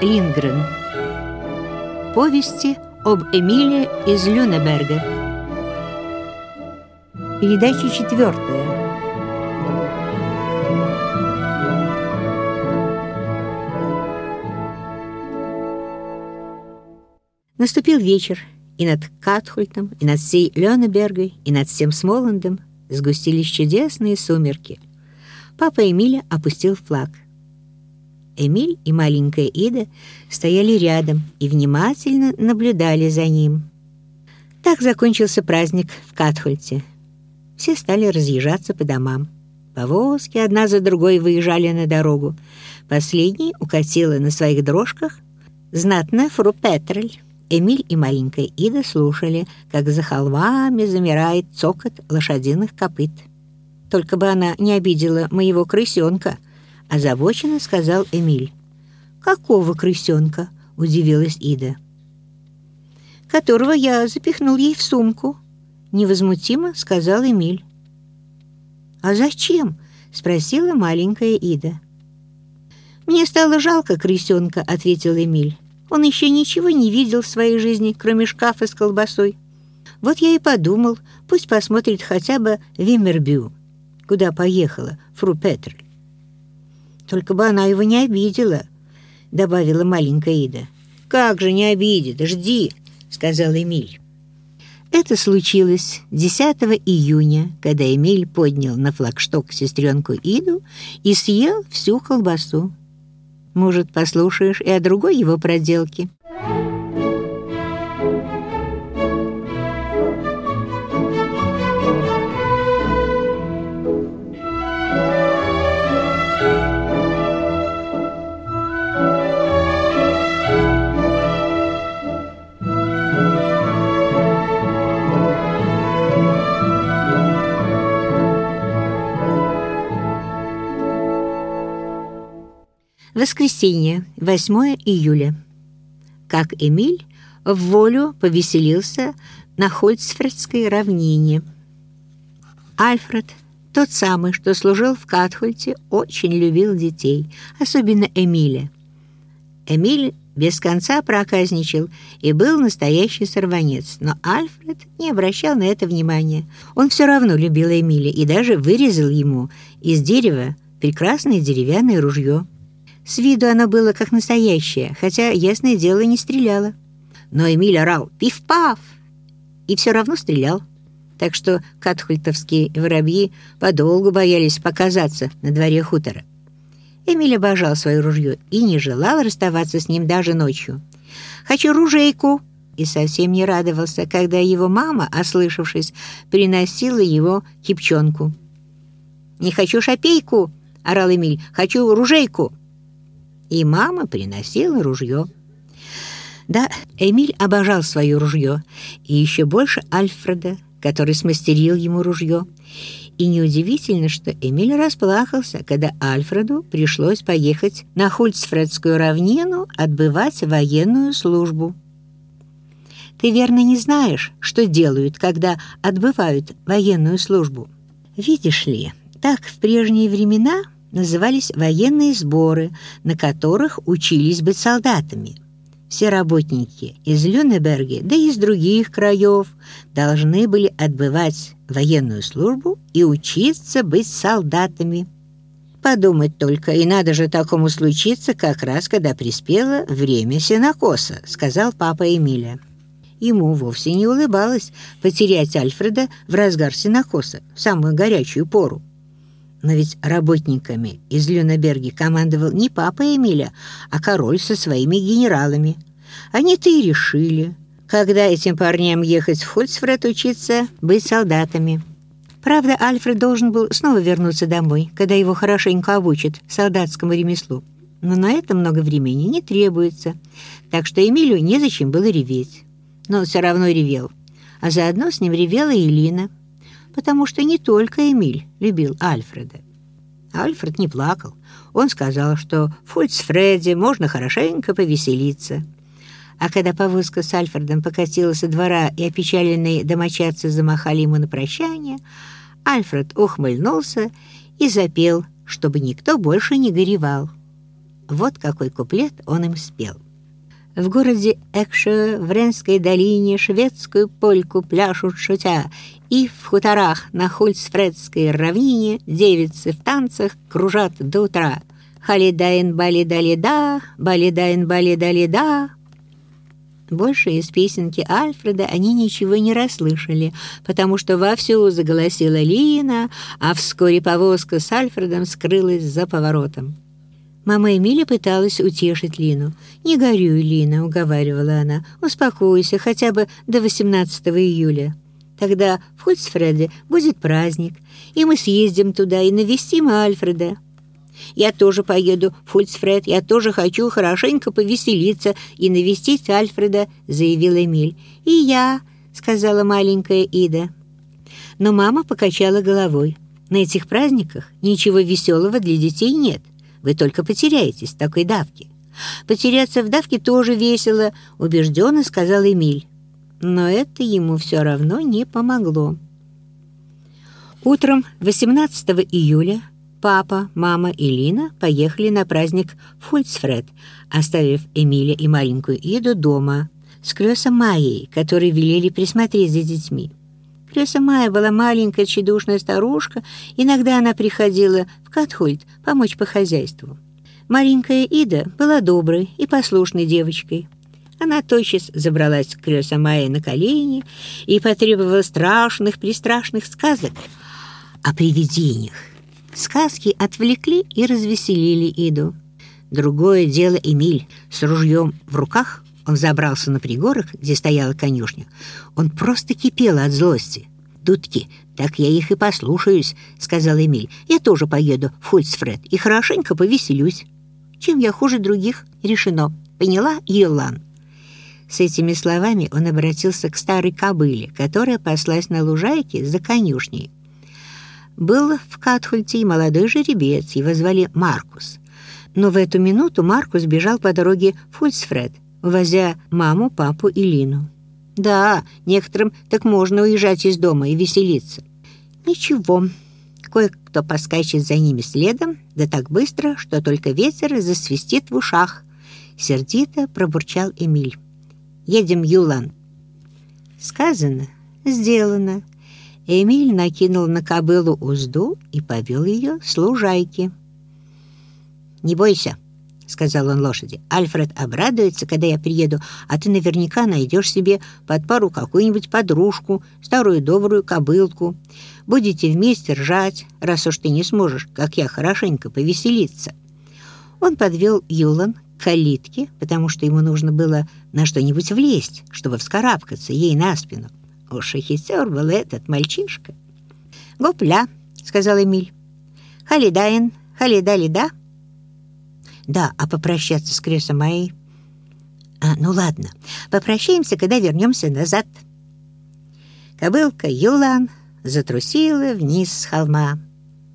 Линдгрен. Повести об Эмиле из Люнеберга. Передача четвертая. Наступил вечер, и над Катхультом, и над всей Лёнебергой, и над всем Смоландом сгустились чудесные сумерки. Папа Эмиля опустил флаг. Эмиль и маленькая Ида стояли рядом и внимательно наблюдали за ним. Так закончился праздник в Катхульте. Все стали разъезжаться по домам. Повозки одна за другой выезжали на дорогу. Последней укатила на своих дрожках знатная фру Петрель. Эмиль и маленькая Ида слушали, как за холмами замирает цокот лошадиных копыт. Только бы она не обидела моего крысенка, озабоченно сказал Эмиль. «Какого крысенка?» — удивилась Ида. «Которого я запихнул ей в сумку», — невозмутимо сказал Эмиль. «А зачем?» — спросила маленькая Ида. «Мне стало жалко крысенка», — ответил Эмиль. Он еще ничего не видел в своей жизни, кроме шкафа с колбасой. Вот я и подумал, пусть посмотрит хотя бы Виммербю, куда поехала фру Петрель. Только бы она его не обидела, добавила маленькая Ида. Как же не обидит, жди, сказал Эмиль. Это случилось 10 июня, когда Эмиль поднял на флагшток сестренку Иду и съел всю колбасу. Может, послушаешь и о другой его проделке?» Воскресенье, 8 июля. Как Эмиль в волю повеселился на Хольцфредской равнине. Альфред, тот самый, что служил в Катхольте, очень любил детей, особенно Эмиля. Эмиль без конца проказничал и был настоящий сорванец, но Альфред не обращал на это внимания. Он все равно любил Эмиля и даже вырезал ему из дерева прекрасное деревянное ружье. С виду оно было как настоящее, хотя, ясное дело, не стреляло. Но Эмиль орал «Пиф-паф!» и все равно стрелял. Так что катхультовские воробьи подолгу боялись показаться на дворе хутора. Эмиль обожал свое ружье и не желал расставаться с ним даже ночью. «Хочу ружейку!» и совсем не радовался, когда его мама, ослышавшись, приносила его кипчонку. «Не хочу шапейку!» — орал Эмиль. «Хочу ружейку!» И мама приносила ружье. Да, Эмиль обожал свое ружье, и еще больше Альфреда, который смастерил ему ружье. И неудивительно, что Эмиль расплакался, когда Альфреду пришлось поехать на Хульцфредскую равнину отбывать военную службу. Ты верно не знаешь, что делают, когда отбывают военную службу. Видишь ли, так в прежние времена назывались военные сборы, на которых учились быть солдатами. Все работники из Люнеберга, да и из других краев, должны были отбывать военную службу и учиться быть солдатами. Подумать только, и надо же такому случиться, как раз когда приспело время сенокоса, сказал папа Эмиля. Ему вовсе не улыбалось потерять Альфреда в разгар сенокоса, в самую горячую пору. Но ведь работниками из Люнеберги командовал не папа Эмиля, а король со своими генералами. Они-то и решили, когда этим парням ехать в Хольцфред учиться быть солдатами. Правда, Альфред должен был снова вернуться домой, когда его хорошенько обучат солдатскому ремеслу. Но на это много времени не требуется, так что Эмилю незачем было реветь. Но он все равно ревел. А заодно с ним ревела и потому что не только Эмиль любил Альфреда. Альфред не плакал. Он сказал, что в Фульцфреде можно хорошенько повеселиться. А когда повозка с Альфредом покатилась со двора и опечаленные домочадцы замахали ему на прощание, Альфред ухмыльнулся и запел, чтобы никто больше не горевал. Вот какой куплет он им спел. В городе Экше, в Ренской долине, шведскую польку пляшут шутя, и в хуторах на Хульцфредской равнине девицы в танцах кружат до утра. Халидайн балидалида, балидайн балидалида. Больше из песенки Альфреда они ничего не расслышали, потому что вовсю заголосила Лина, а вскоре повозка с Альфредом скрылась за поворотом. Мама Эмили пыталась утешить Лину. «Не горюй, Лина», — уговаривала она. «Успокойся хотя бы до 18 июля. Тогда в Хольцфреде будет праздник, и мы съездим туда и навестим Альфреда». «Я тоже поеду в Хольцфред, я тоже хочу хорошенько повеселиться и навестить Альфреда», — заявил Эмиль. «И я», — сказала маленькая Ида. Но мама покачала головой. «На этих праздниках ничего веселого для детей нет. Вы только потеряетесь в такой давке. Потеряться в давке тоже весело, убежденно сказал Эмиль. Но это ему все равно не помогло. Утром 18 июля папа, мама и Лина поехали на праздник в Хульцфред, оставив Эмиля и маленькую Иду дома с Крёсом Майей, которые велели присмотреть за детьми. Крёса Майя была маленькая тщедушная старушка, иногда она приходила Катхульт помочь по хозяйству. Маленькая Ида была доброй и послушной девочкой. Она тотчас забралась к Крёса Майе на колени и потребовала страшных-пристрашных сказок о привидениях. Сказки отвлекли и развеселили Иду. Другое дело Эмиль с ружьем в руках. Он забрался на пригорок, где стояла конюшня. Он просто кипел от злости. Дудки «Так я их и послушаюсь», — сказал Эмиль. «Я тоже поеду в Хульцфред и хорошенько повеселюсь. Чем я хуже других, решено. Поняла, Йолан?» С этими словами он обратился к старой кобыле, которая паслась на лужайке за конюшней. Был в Катхульте и молодой жеребец, его звали Маркус. Но в эту минуту Маркус бежал по дороге в Хульцфред, увозя маму, папу и Лину. Да, некоторым так можно уезжать из дома и веселиться. Ничего, кое-кто поскачет за ними следом, да так быстро, что только ветер засвистит в ушах. Сердито пробурчал Эмиль. «Едем, Юлан». Сказано, сделано. Эмиль накинул на кобылу узду и повел ее с лужайки. «Не бойся», сказал он лошади. «Альфред обрадуется, когда я приеду, а ты наверняка найдешь себе под пару какую-нибудь подружку, старую добрую кобылку. Будете вместе ржать, раз уж ты не сможешь, как я, хорошенько повеселиться». Он подвел Юлан к калитке, потому что ему нужно было на что-нибудь влезть, чтобы вскарабкаться ей на спину. Уж и хитер был этот мальчишка. «Гопля», — сказал Эмиль. «Халидаин, халида-лида». Да, а попрощаться с Кресом моей? А, ну ладно, попрощаемся, когда вернемся назад. Кобылка Юлан затрусила вниз с холма.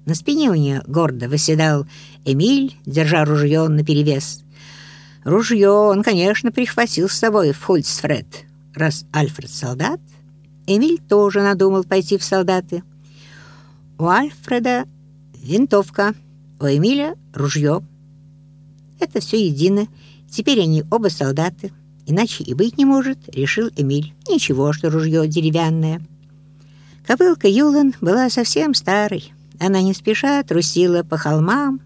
На спине у нее гордо выседал Эмиль, держа ружье наперевес. Ружье он, конечно, прихватил с собой в Хульцфред. Раз Альфред солдат, Эмиль тоже надумал пойти в солдаты. У Альфреда винтовка, у Эмиля ружье — это все едино. Теперь они оба солдаты. Иначе и быть не может, решил Эмиль. Ничего, что ружье деревянное. Кобылка Юлан была совсем старой. Она не спеша трусила по холмам.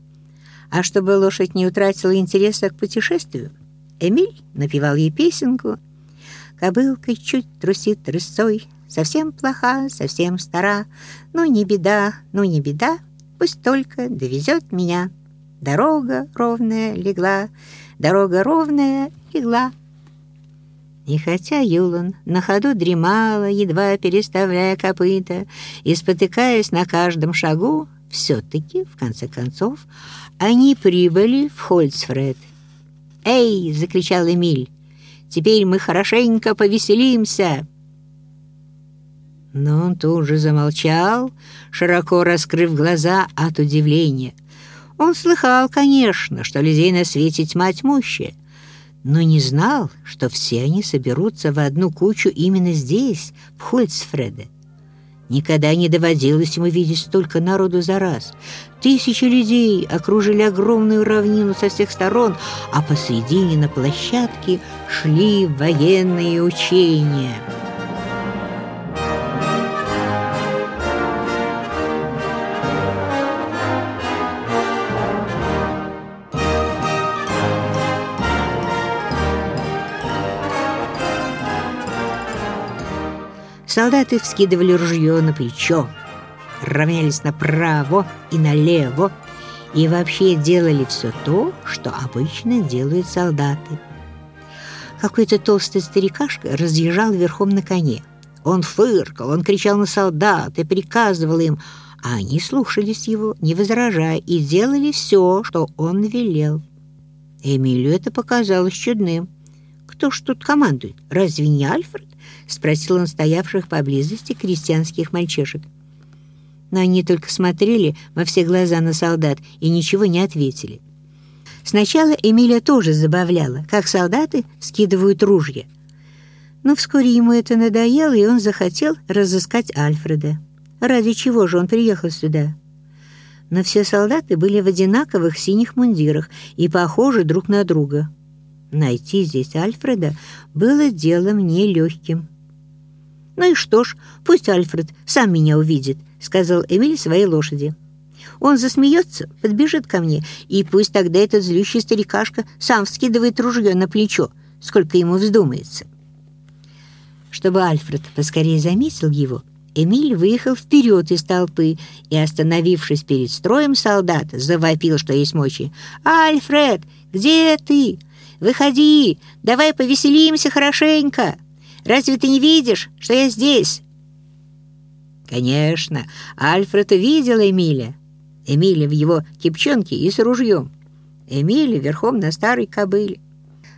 А чтобы лошадь не утратила интереса к путешествию, Эмиль напевал ей песенку. Кобылка чуть трусит рысцой, совсем плоха, совсем стара. Ну, не беда, ну, не беда, пусть только довезет меня. Дорога ровная легла, дорога ровная легла. И хотя Юлан на ходу дремала, едва переставляя копыта и спотыкаясь на каждом шагу, все-таки, в конце концов, они прибыли в Хольцфред. «Эй!» — закричал Эмиль. «Теперь мы хорошенько повеселимся!» Но он тут же замолчал, широко раскрыв глаза от удивления — он слыхал, конечно, что людей на свете тьма тьмущая, но не знал, что все они соберутся в одну кучу именно здесь, в Хольцфреде. Никогда не доводилось ему видеть столько народу за раз. Тысячи людей окружили огромную равнину со всех сторон, а посредине на площадке шли военные учения. Солдаты вскидывали ружье на плечо, равнялись направо и налево и вообще делали все то, что обычно делают солдаты. Какой-то толстый старикашка разъезжал верхом на коне. Он фыркал, он кричал на солдат и приказывал им, а они слушались его, не возражая, и делали все, что он велел. Эмилию это показалось чудным. Кто ж тут командует? Разве не Альфред? Спросил он стоявших поблизости крестьянских мальчишек. Но они только смотрели во все глаза на солдат и ничего не ответили. Сначала Эмилия тоже забавляла, как солдаты скидывают ружья. Но вскоре ему это надоело, и он захотел разыскать Альфреда. Ради чего же он приехал сюда? Но все солдаты были в одинаковых синих мундирах и похожи друг на друга. Найти здесь Альфреда было делом нелегким. «Ну и что ж, пусть Альфред сам меня увидит», — сказал Эмиль своей лошади. «Он засмеется, подбежит ко мне, и пусть тогда этот злющий старикашка сам вскидывает ружье на плечо, сколько ему вздумается». Чтобы Альфред поскорее заметил его, Эмиль выехал вперед из толпы и, остановившись перед строем солдат, завопил, что есть мочи. «Альфред, где ты? Выходи, давай повеселимся хорошенько!» Разве ты не видишь, что я здесь?» Конечно, Альфред видел Эмиля. Эмиля в его кипчонке и с ружьем. Эмиля верхом на старой кобыле.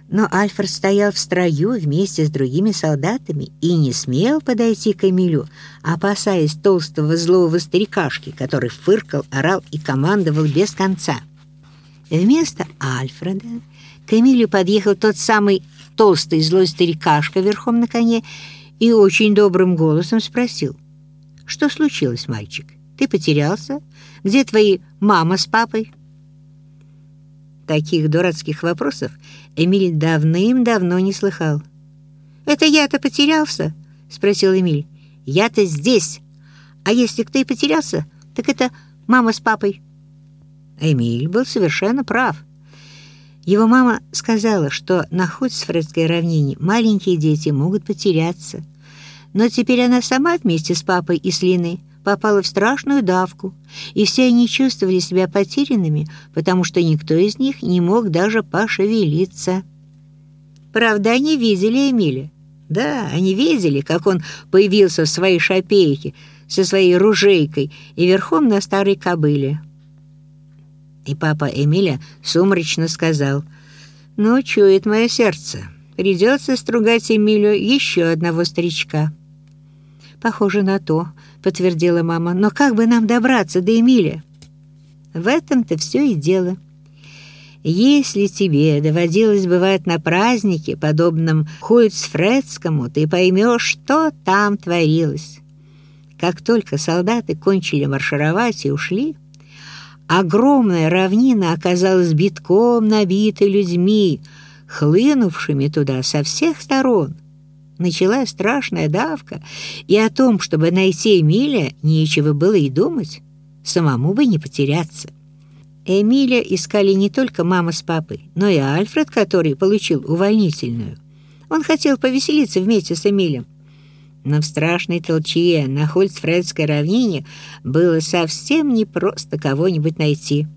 Но Альфред стоял в строю вместе с другими солдатами и не смел подойти к Эмилю, опасаясь толстого злого старикашки, который фыркал, орал и командовал без конца. Вместо Альфреда к Эмилю подъехал тот самый толстый злой старикашка верхом на коне и очень добрым голосом спросил. «Что случилось, мальчик? Ты потерялся? Где твои мама с папой?» Таких дурацких вопросов Эмиль давным-давно не слыхал. «Это я-то потерялся?» — спросил Эмиль. «Я-то здесь. А если кто и потерялся, так это мама с папой». Эмиль был совершенно прав. Его мама сказала, что на Ходсфредской равнине маленькие дети могут потеряться. Но теперь она сама вместе с папой и с Линой попала в страшную давку, и все они чувствовали себя потерянными, потому что никто из них не мог даже пошевелиться. Правда, они видели Эмиля. Да, они видели, как он появился в своей шапейке со своей ружейкой и верхом на старой кобыле. И папа Эмиля сумрачно сказал, «Ну, чует мое сердце. Придется стругать Эмилю еще одного старичка». «Похоже на то», — подтвердила мама. «Но как бы нам добраться до Эмиля?» «В этом-то все и дело». Если тебе доводилось бывать на празднике, подобном Хульцфредскому, ты поймешь, что там творилось. Как только солдаты кончили маршировать и ушли, Огромная равнина оказалась битком набитой людьми, хлынувшими туда со всех сторон. Началась страшная давка, и о том, чтобы найти Эмиля, нечего было и думать. Самому бы не потеряться. Эмиля искали не только мама с папой, но и Альфред, который получил увольнительную. Он хотел повеселиться вместе с Эмилем, но в страшной толчье на Хольцфредской равнине было совсем непросто кого-нибудь найти.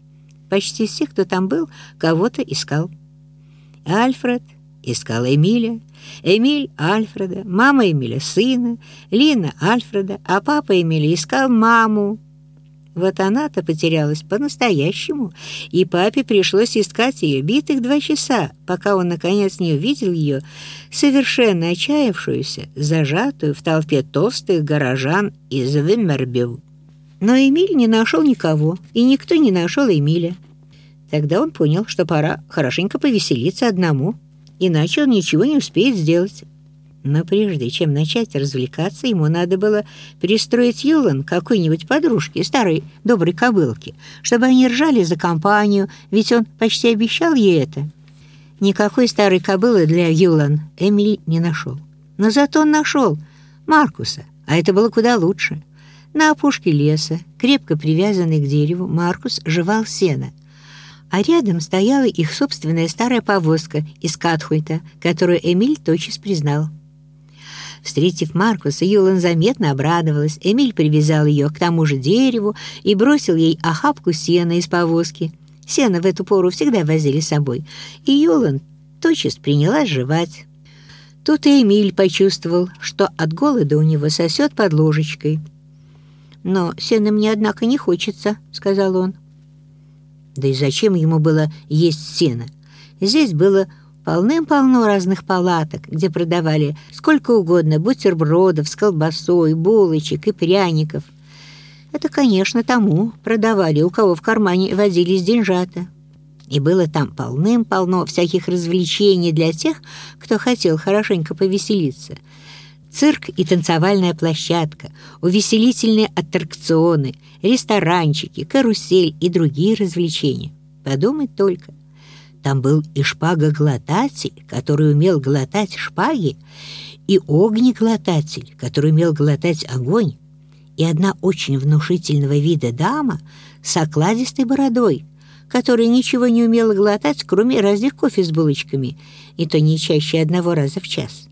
Почти все, кто там был, кого-то искал. Альфред искал Эмиля, Эмиль — Альфреда, мама Эмиля — сына, Лина — Альфреда, а папа Эмиля искал маму, вот она-то потерялась по-настоящему, и папе пришлось искать ее битых два часа, пока он, наконец, не увидел ее, совершенно отчаявшуюся, зажатую в толпе толстых горожан из Виммербю. Но Эмиль не нашел никого, и никто не нашел Эмиля. Тогда он понял, что пора хорошенько повеселиться одному, иначе он ничего не успеет сделать. Но прежде чем начать развлекаться, ему надо было перестроить Юлан какой-нибудь подружке, старой доброй кобылке, чтобы они ржали за компанию, ведь он почти обещал ей это. Никакой старой кобылы для Юлан Эмили не нашел. Но зато он нашел Маркуса, а это было куда лучше. На опушке леса, крепко привязанный к дереву, Маркус жевал сено, а рядом стояла их собственная старая повозка из Катхуйта, которую Эмиль тотчас признал. Встретив Маркуса, Юлан заметно обрадовалась. Эмиль привязал ее к тому же дереву и бросил ей охапку сена из повозки. Сено в эту пору всегда возили с собой, и Юлан тотчас принялась жевать. Тут и Эмиль почувствовал, что от голода у него сосет под ложечкой. «Но сена мне, однако, не хочется», — сказал он. Да и зачем ему было есть сено? Здесь было полным-полно разных палаток, где продавали сколько угодно бутербродов с колбасой, булочек и пряников. Это, конечно, тому продавали, у кого в кармане водились деньжата. И было там полным-полно всяких развлечений для тех, кто хотел хорошенько повеселиться. Цирк и танцевальная площадка, увеселительные аттракционы, ресторанчики, карусель и другие развлечения. Подумать только – там был и шпагоглотатель, который умел глотать шпаги, и огнеглотатель, который умел глотать огонь, и одна очень внушительного вида дама с окладистой бородой, которая ничего не умела глотать, кроме разве кофе с булочками, и то не чаще одного раза в час.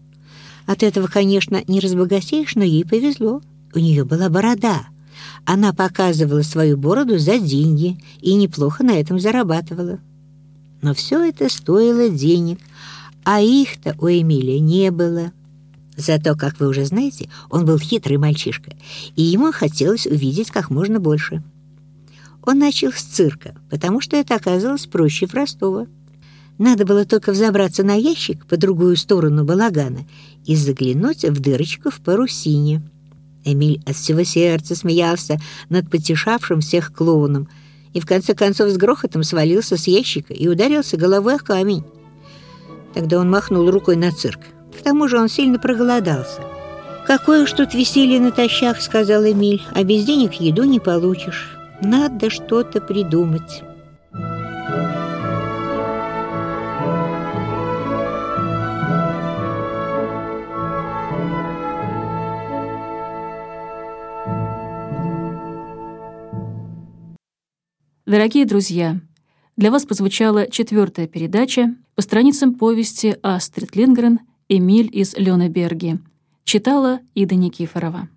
От этого, конечно, не разбогатеешь, но ей повезло. У нее была борода. Она показывала свою бороду за деньги и неплохо на этом зарабатывала. Но все это стоило денег, а их-то у Эмилия не было. Зато, как вы уже знаете, он был хитрый мальчишка, и ему хотелось увидеть как можно больше. Он начал с цирка, потому что это оказалось проще простого. Надо было только взобраться на ящик по другую сторону балагана и заглянуть в дырочку в парусине. Эмиль от всего сердца смеялся над потешавшим всех клоуном — и в конце концов с грохотом свалился с ящика и ударился головой о камень. Тогда он махнул рукой на цирк. К тому же он сильно проголодался. «Какое уж тут веселье натощак», — сказал Эмиль, — «а без денег еду не получишь. Надо что-то придумать». Дорогие друзья, для вас прозвучала четвертая передача по страницам повести Астрид Лингрен «Эмиль из Лёнеберги». Читала Ида Никифорова.